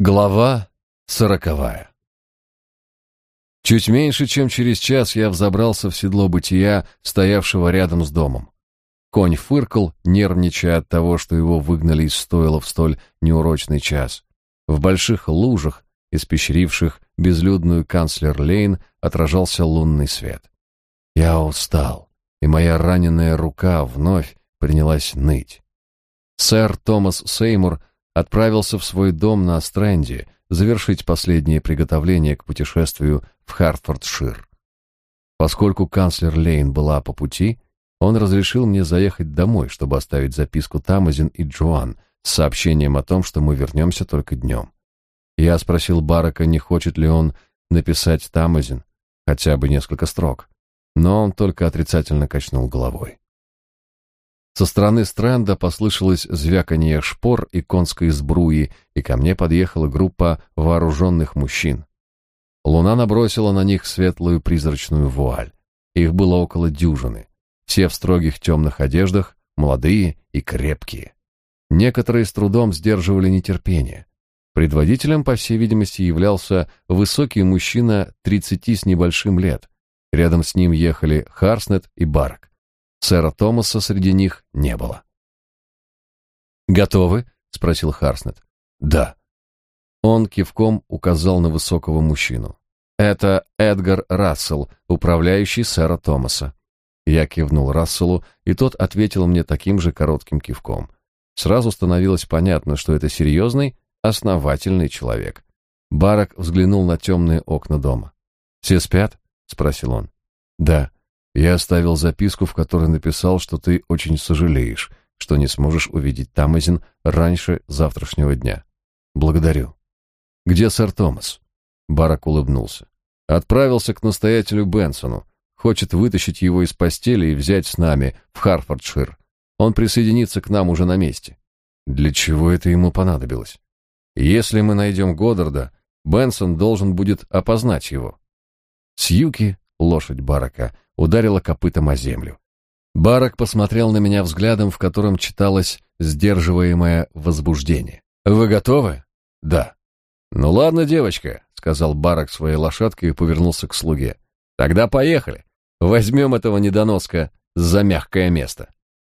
Глава сороковая Чуть меньше, чем через час я взобрался в седло бытия, стоявшего рядом с домом. Конь фыркал, нервничая от того, что его выгнали из стойла в столь неурочный час. В больших лужах, испещривших безлюдную канцлер-лейн, отражался лунный свет. Я устал, и моя раненая рука вновь принялась ныть. Сэр Томас Сеймур отправился в свой дом на Стрэнде завершить последние приготовления к путешествию в Хартфордшир. Поскольку канцлер Лейн была по пути, он разрешил мне заехать домой, чтобы оставить записку Тамазин и Джоан с сообщением о том, что мы вернемся только днем. Я спросил Барака, не хочет ли он написать Тамазин хотя бы несколько строк, но он только отрицательно качнул головой. Со стороны стренда послышалось звяканье шпор и конской сбруи, и ко мне подъехала группа вооруженных мужчин. Луна набросила на них светлую призрачную вуаль. Их было около дюжины. Все в строгих темных одеждах, молодые и крепкие. Некоторые с трудом сдерживали нетерпение. Предводителем, по всей видимости, являлся высокий мужчина тридцати с небольшим лет. Рядом с ним ехали Харснет и Барк. Сэра Томаса среди них не было. «Готовы?» — спросил Харснет. «Да». Он кивком указал на высокого мужчину. «Это Эдгар Рассел, управляющий сэра Томаса». Я кивнул Расселу, и тот ответил мне таким же коротким кивком. Сразу становилось понятно, что это серьезный, основательный человек. Барак взглянул на темные окна дома. «Все спят?» — спросил он. «Да». Я оставил записку, в которой написал, что ты очень сожалеешь, что не сможешь увидеть Тамазин раньше завтрашнего дня. Благодарю. Где сэр Томас? Барак улыбнулся. Отправился к настоятелю Бенсону. Хочет вытащить его из постели и взять с нами в Харфордшир. Он присоединится к нам уже на месте. Для чего это ему понадобилось? Если мы найдем Годдарда, Бенсон должен будет опознать его. Сьюки, лошадь Барака, ударила копытом о землю. Барак посмотрел на меня взглядом, в котором читалось сдерживаемое возбуждение. «Вы готовы?» «Да». «Ну ладно, девочка», — сказал Барак своей лошадке и повернулся к слуге. «Тогда поехали. Возьмем этого недоноска за мягкое место».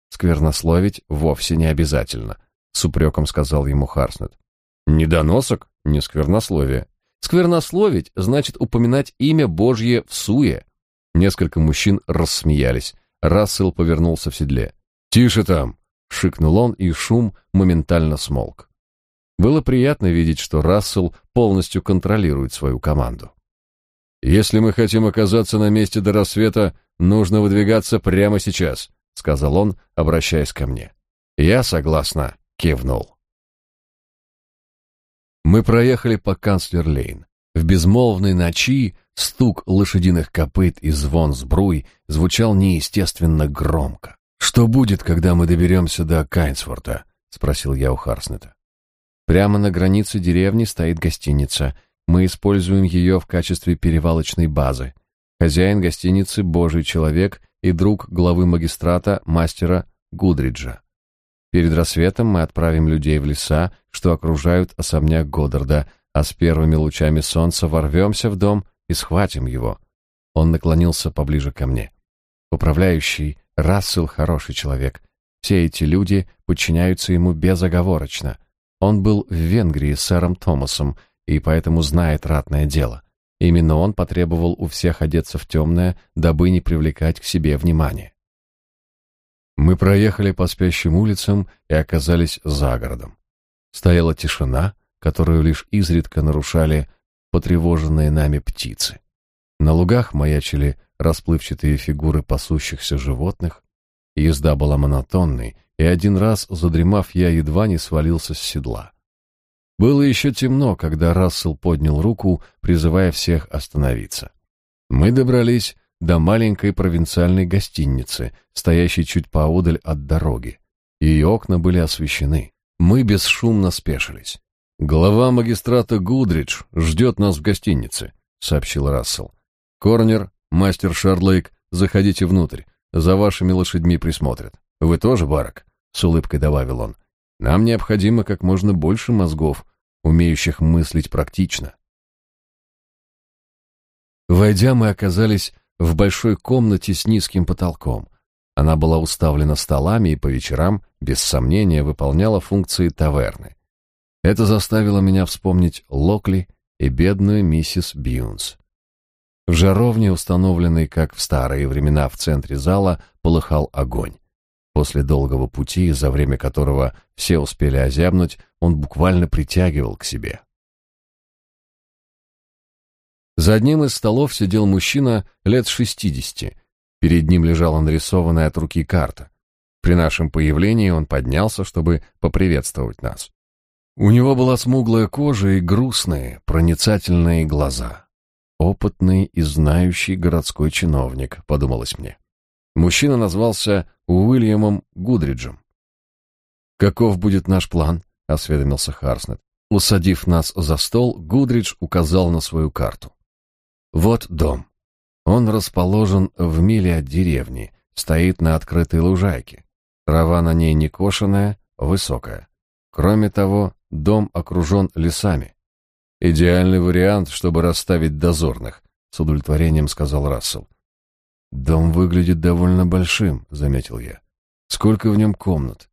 «Сквернословить вовсе не обязательно», — с упреком сказал ему Харснет. «Недоносок? Не сквернословие. Сквернословить значит упоминать имя Божье в суе, Несколько мужчин рассмеялись. Рассел повернулся в седле. «Тише там!» — шикнул он, и шум моментально смолк. Было приятно видеть, что Рассел полностью контролирует свою команду. «Если мы хотим оказаться на месте до рассвета, нужно выдвигаться прямо сейчас», — сказал он, обращаясь ко мне. Я согласно кивнул. Мы проехали по Канцлер-Лейн. В безмолвной ночи стук лошадиных копыт и звон сбруй звучал неестественно громко. «Что будет, когда мы доберемся до Кайнсворта?» — спросил я у Харснета. «Прямо на границе деревни стоит гостиница. Мы используем ее в качестве перевалочной базы. Хозяин гостиницы — божий человек и друг главы магистрата, мастера Гудриджа. Перед рассветом мы отправим людей в леса, что окружают особняк Годдарда, а с первыми лучами солнца ворвемся в дом и схватим его. Он наклонился поближе ко мне. Управляющий Рассел хороший человек. Все эти люди подчиняются ему безоговорочно. Он был в Венгрии с сэром Томасом и поэтому знает ратное дело. Именно он потребовал у всех одеться в темное, дабы не привлекать к себе внимания. Мы проехали по спящим улицам и оказались за городом. Стояла тишина, которую лишь изредка нарушали потревоженные нами птицы. На лугах маячили расплывчатые фигуры пасущихся животных. Езда была монотонной, и один раз, задремав, я едва не свалился с седла. Было еще темно, когда Рассел поднял руку, призывая всех остановиться. Мы добрались до маленькой провинциальной гостиницы, стоящей чуть поодаль от дороги. Ее окна были освещены. Мы бесшумно спешились. «Глава магистрата Гудридж ждет нас в гостинице», — сообщил Рассел. «Корнер, мастер Шарлейк, заходите внутрь. За вашими лошадьми присмотрят. Вы тоже, Барак?» — с улыбкой добавил он. «Нам необходимо как можно больше мозгов, умеющих мыслить практично. Войдя, мы оказались в большой комнате с низким потолком. Она была уставлена столами и по вечерам, без сомнения, выполняла функции таверны. Это заставило меня вспомнить Локли и бедную миссис Бьюнс. В жаровне, установленной, как в старые времена, в центре зала, полыхал огонь. После долгого пути, за время которого все успели озябнуть, он буквально притягивал к себе. За одним из столов сидел мужчина лет шестидесяти. Перед ним лежала нарисованная от руки карта. При нашем появлении он поднялся, чтобы поприветствовать нас. У него была смуглая кожа и грустные, проницательные глаза. Опытный и знающий городской чиновник, подумалось мне. Мужчина назвался Уильямом Гудриджем. «Каков будет наш план?» — осведомился Харснет. Усадив нас за стол, Гудридж указал на свою карту. Вот дом. Он расположен в миле от деревни, стоит на открытой лужайке. Трава на ней не кошеная, высокая. Кроме того, дом окружен лесами. Идеальный вариант, чтобы расставить дозорных, с удовлетворением сказал Рассел. Дом выглядит довольно большим, заметил я. Сколько в нем комнат?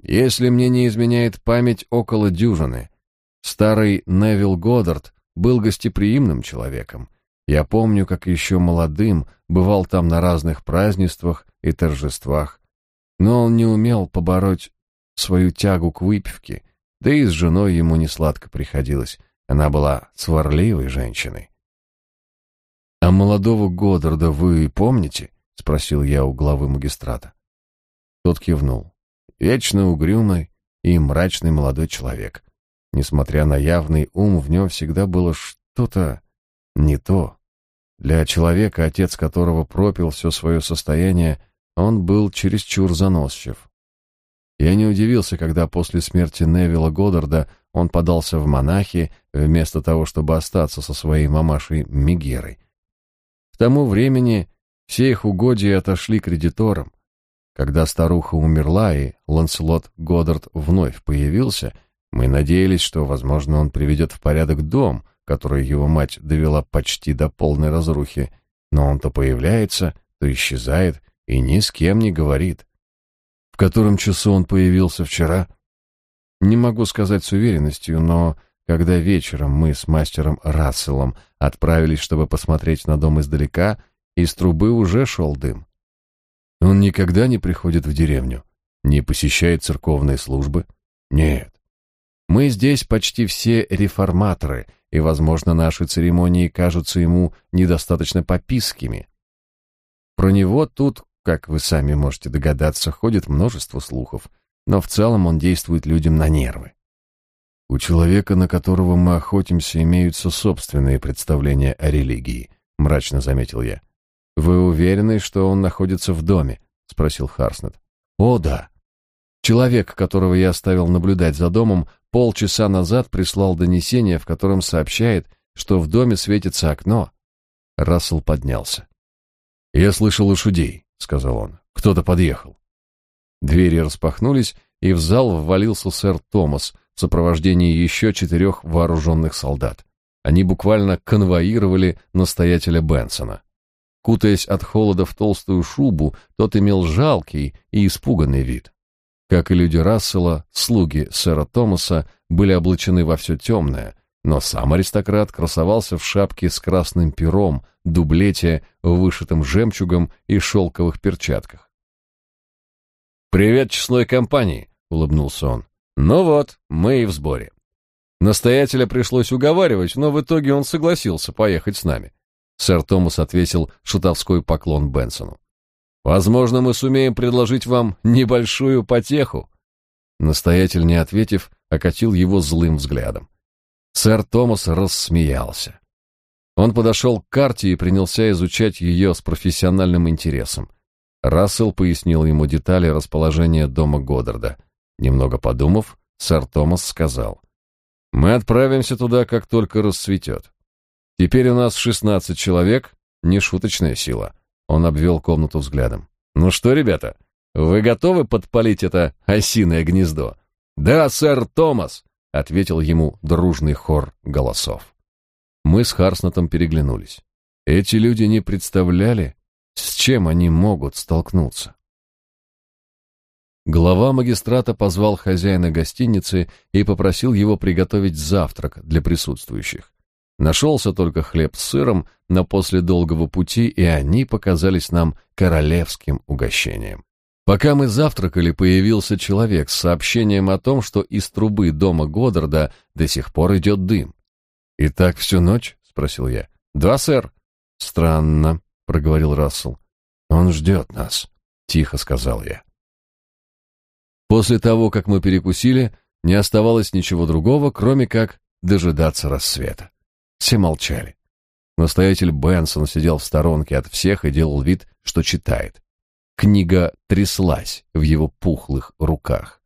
Если мне не изменяет память, около дюжины. Старый Невил Годдард был гостеприимным человеком я помню, как еще молодым бывал там на разных празднествах и торжествах, но он не умел побороть свою тягу к выпивке, да и с женой ему не сладко приходилось, она была сварливой женщиной. «А молодого Годдарда вы помните?» — спросил я у главы магистрата. Тот кивнул. Вечно угрюмый и мрачный молодой человек. Несмотря на явный ум, в нем всегда было что-то не то. Для человека, отец которого пропил все свое состояние, он был чересчур заносчив. Я не удивился, когда после смерти Невилла Годдарда он подался в монахи, вместо того, чтобы остаться со своей мамашей Мегерой. К тому времени все их угодья отошли кредиторам. Когда старуха умерла и Ланселот Годдард вновь появился, мы надеялись, что, возможно, он приведет в порядок дом — которую его мать довела почти до полной разрухи, но он то появляется, то исчезает и ни с кем не говорит. В котором часу он появился вчера? Не могу сказать с уверенностью, но когда вечером мы с мастером Расселом отправились, чтобы посмотреть на дом издалека, из трубы уже шел дым. Он никогда не приходит в деревню, не посещает церковные службы? Нет. Мы здесь почти все реформаторы, и, возможно, наши церемонии кажутся ему недостаточно попискими. Про него тут, как вы сами можете догадаться, ходит множество слухов, но в целом он действует людям на нервы. У человека, на которого мы охотимся, имеются собственные представления о религии, мрачно заметил я. Вы уверены, что он находится в доме? спросил Харснет. О, да. Человек, которого я оставил наблюдать за домом, полчаса назад прислал донесение, в котором сообщает, что в доме светится окно. Рассел поднялся. «Я слышал лошадей», — сказал он. «Кто-то подъехал». Двери распахнулись, и в зал ввалился сэр Томас в сопровождении еще четырех вооруженных солдат. Они буквально конвоировали настоятеля Бенсона. Кутаясь от холода в толстую шубу, тот имел жалкий и испуганный вид. Как и люди Рассела, слуги сэра Томаса были облачены во все темное, но сам аристократ красовался в шапке с красным пером, дублете, вышитым жемчугом и шелковых перчатках. «Привет честной компании!» — улыбнулся он. «Ну вот, мы и в сборе. Настоятеля пришлось уговаривать, но в итоге он согласился поехать с нами». Сэр Томас отвесил шутовской поклон Бенсону. Возможно, мы сумеем предложить вам небольшую потеху. Настоятель, не ответив, окатил его злым взглядом. Сэр Томас рассмеялся. Он подошел к карте и принялся изучать ее с профессиональным интересом. Рассел пояснил ему детали расположения дома Годдарда. Немного подумав, сэр Томас сказал, «Мы отправимся туда, как только расцветет. Теперь у нас шестнадцать человек, нешуточная сила. Он обвел комнату взглядом. «Ну что, ребята, вы готовы подпалить это осиное гнездо?» «Да, сэр Томас!» — ответил ему дружный хор голосов. Мы с Харснетом переглянулись. Эти люди не представляли, с чем они могут столкнуться. Глава магистрата позвал хозяина гостиницы и попросил его приготовить завтрак для присутствующих. Нашелся только хлеб с сыром, но после долгого пути и они показались нам королевским угощением. Пока мы завтракали, появился человек с сообщением о том, что из трубы дома Годдарда до сих пор идет дым. «И так всю ночь?» — спросил я. «Да, сэр». «Странно», — проговорил Рассел. «Он ждет нас», — тихо сказал я. После того, как мы перекусили, не оставалось ничего другого, кроме как дожидаться рассвета. Все молчали. Настоятель Бенсон сидел в сторонке от всех и делал вид, что читает. Книга тряслась в его пухлых руках.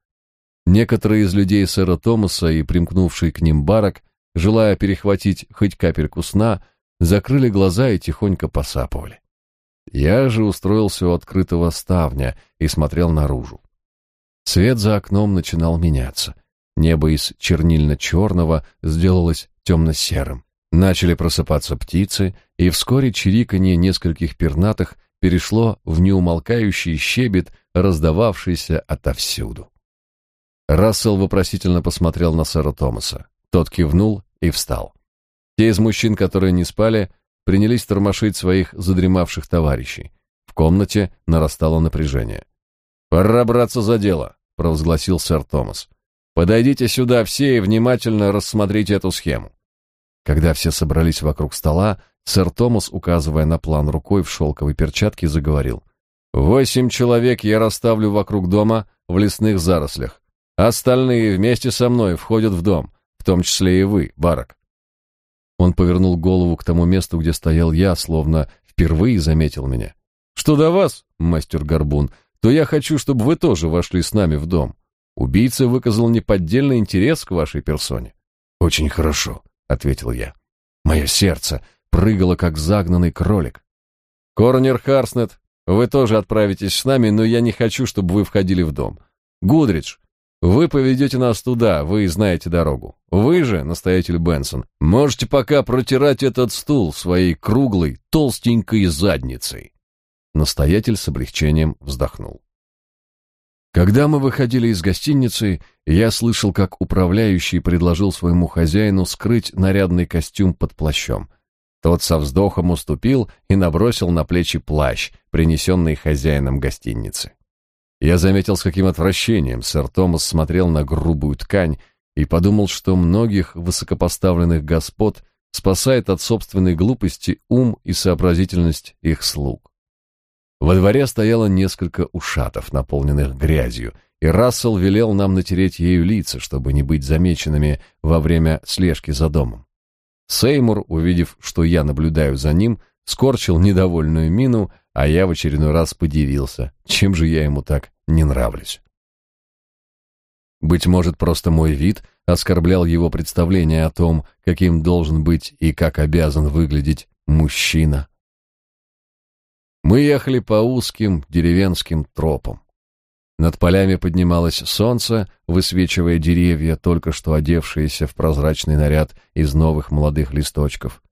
Некоторые из людей сэра Томаса и примкнувший к ним барак, желая перехватить хоть капельку сна, закрыли глаза и тихонько посапывали. Я же устроился у открытого ставня и смотрел наружу. Свет за окном начинал меняться. Небо из чернильно-черного сделалось темно-серым. Начали просыпаться птицы, и вскоре чириканье нескольких пернатых перешло в неумолкающий щебет, раздававшийся отовсюду. Рассел вопросительно посмотрел на сэра Томаса. Тот кивнул и встал. Те из мужчин, которые не спали, принялись тормошить своих задремавших товарищей. В комнате нарастало напряжение. «Пора браться за дело», — провозгласил сэр Томас. «Подойдите сюда все и внимательно рассмотрите эту схему». Когда все собрались вокруг стола, сэр Томас, указывая на план рукой в шелковой перчатке, заговорил. «Восемь человек я расставлю вокруг дома в лесных зарослях. Остальные вместе со мной входят в дом, в том числе и вы, Барак». Он повернул голову к тому месту, где стоял я, словно впервые заметил меня. «Что до вас, мастер Горбун, то я хочу, чтобы вы тоже вошли с нами в дом. Убийца выказал неподдельный интерес к вашей персоне». «Очень хорошо», — ответил я. Мое сердце прыгало, как загнанный кролик. «Корнер Харснет, вы тоже отправитесь с нами, но я не хочу, чтобы вы входили в дом. Гудридж, вы поведете нас туда, вы знаете дорогу. Вы же, настоятель Бенсон, можете пока протирать этот стул своей круглой, толстенькой задницей. Настоятель с облегчением вздохнул. Когда мы выходили из гостиницы, я слышал, как управляющий предложил своему хозяину скрыть нарядный костюм под плащом. Тот со вздохом уступил и набросил на плечи плащ, принесенный хозяином гостиницы. Я заметил, с каким отвращением сэр Томас смотрел на грубую ткань и подумал, что многих высокопоставленных господ спасает от собственной глупости ум и сообразительность их слуг. Во дворе стояло несколько ушатов, наполненных грязью, и Рассел велел нам натереть ею лица, чтобы не быть замеченными во время слежки за домом. Сеймур, увидев, что я наблюдаю за ним, скорчил недовольную мину, а я в очередной раз подивился, чем же я ему так не нравлюсь. Быть может, просто мой вид оскорблял его представление о том, каким должен быть и как обязан выглядеть мужчина. Мы ехали по узким деревенским тропам. Над полями поднималось солнце, высвечивая деревья, только что одевшиеся в прозрачный наряд из новых молодых листочков.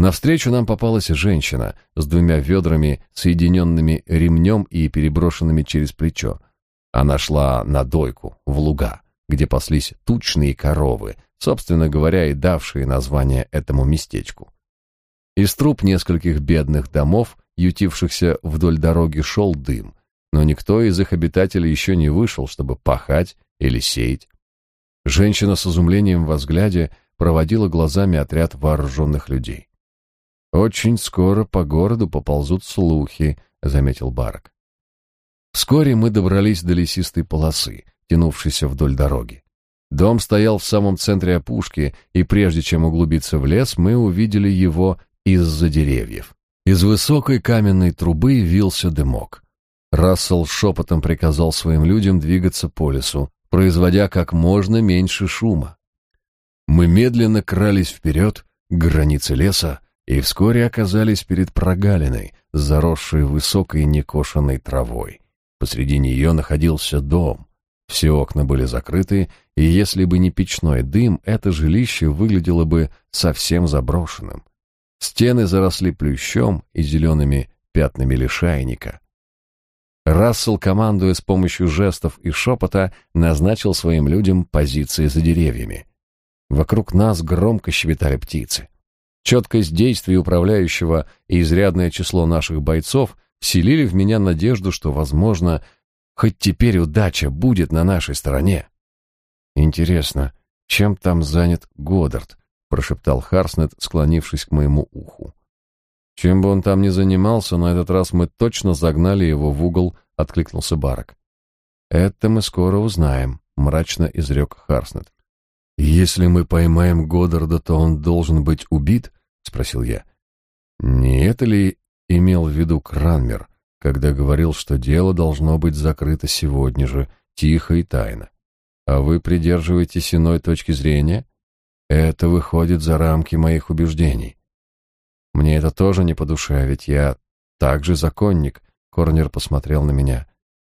Навстречу нам попалась женщина с двумя ведрами, соединенными ремнем и переброшенными через плечо. Она шла на дойку, в луга, где паслись тучные коровы, собственно говоря, и давшие название этому местечку. Из труб нескольких бедных домов ютившихся вдоль дороги, шел дым, но никто из их обитателей еще не вышел, чтобы пахать или сеять. Женщина с изумлением во взгляде проводила глазами отряд вооруженных людей. «Очень скоро по городу поползут слухи», — заметил Барак. Вскоре мы добрались до лесистой полосы, тянувшейся вдоль дороги. Дом стоял в самом центре опушки, и прежде чем углубиться в лес, мы увидели его из-за деревьев. Из высокой каменной трубы вился дымок. Рассел шепотом приказал своим людям двигаться по лесу, производя как можно меньше шума. Мы медленно крались вперед к границе леса и вскоре оказались перед прогалиной, заросшей высокой некошенной травой. Посреди нее находился дом. Все окна были закрыты, и если бы не печной дым, это жилище выглядело бы совсем заброшенным. Стены заросли плющом и зелеными пятнами лишайника. Рассел, командуя с помощью жестов и шепота, назначил своим людям позиции за деревьями. Вокруг нас громко щебетали птицы. Четкость действий управляющего и изрядное число наших бойцов вселили в меня надежду, что, возможно, хоть теперь удача будет на нашей стороне. Интересно, чем там занят Годдард? Прошептал Харснет, склонившись к моему уху. Чем бы он там ни занимался, на этот раз мы точно загнали его в угол, откликнулся Барак. Это мы скоро узнаем, мрачно изрек Харснет. Если мы поймаем Годдарда, то он должен быть убит? спросил я. Не это ли имел в виду Кранмер, когда говорил, что дело должно быть закрыто сегодня же, тихо и тайно? А вы придерживаетесь иной точки зрения? Это выходит за рамки моих убеждений. Мне это тоже не по душе, ведь я также законник. Корнер посмотрел на меня.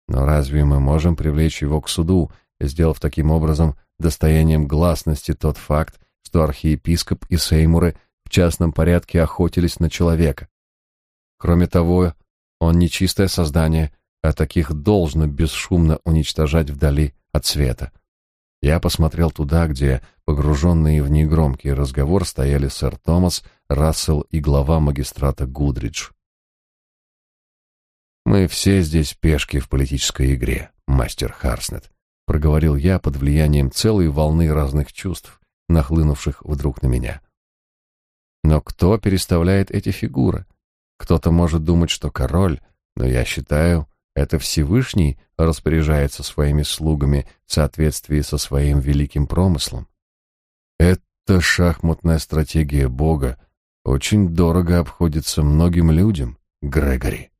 Но разве мы можем привлечь его к суду, сделав таким образом достоянием гласности тот факт, что архиепископ и сеймуры в частном порядке охотились на человека? Кроме того, он нечистое создание, а таких должно бесшумно уничтожать вдали от света. Я посмотрел туда, где, погруженные в негромкий разговор, стояли сэр Томас, Рассел и глава магистрата Гудридж. «Мы все здесь пешки в политической игре, мастер Харснет», — проговорил я под влиянием целой волны разных чувств, нахлынувших вдруг на меня. «Но кто переставляет эти фигуры? Кто-то может думать, что король, но я считаю, это Всевышний распоряжается своими слугами в соответствии со своим великим промыслом. Эта шахматная стратегия Бога очень дорого обходится многим людям, Грегори.